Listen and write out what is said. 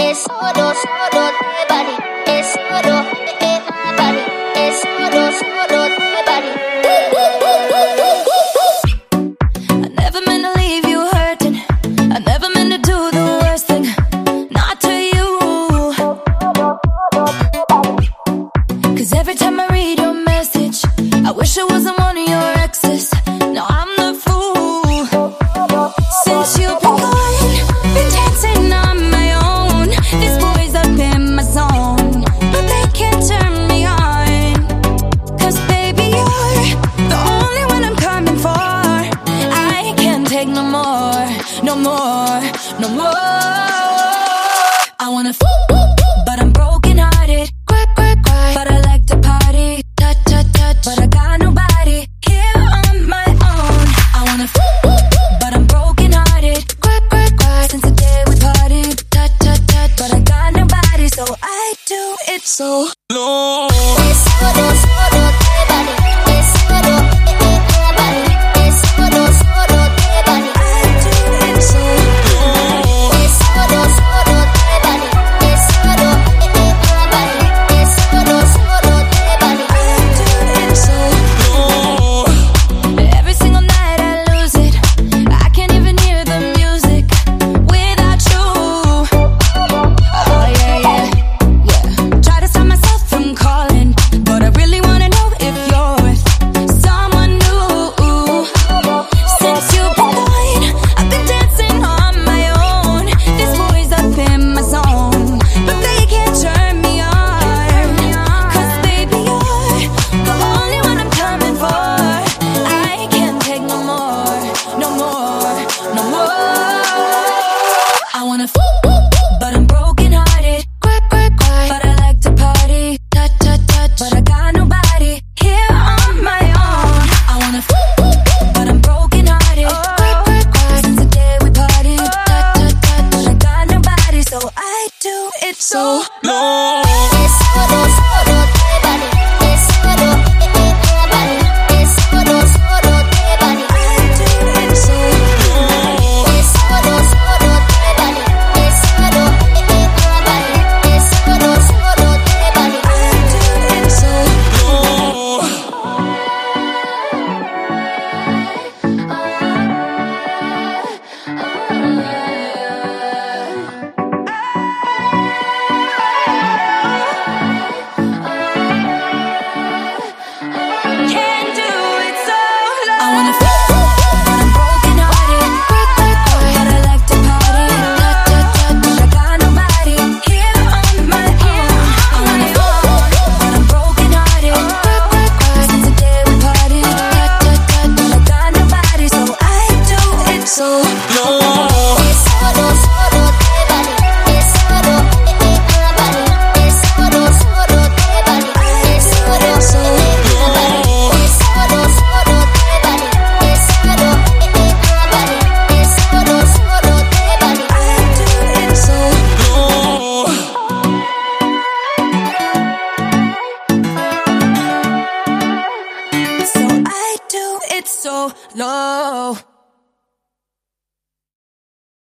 I never meant to leave you hurting. I never meant to do the worst thing, not to you. Cause every time I read your message, I wish I wasn't. more, no more, no more. I wanna fool, but I'm broken hearted. Quack, quack, quack. But I like to party. Touch, touch, touch. But I got nobody here on my own. I wanna fool, but I'm broken hearted. Quack, quack, quack. Since the day we parted. Touch, touch, touch. But I got nobody, so I do it so. No. so low.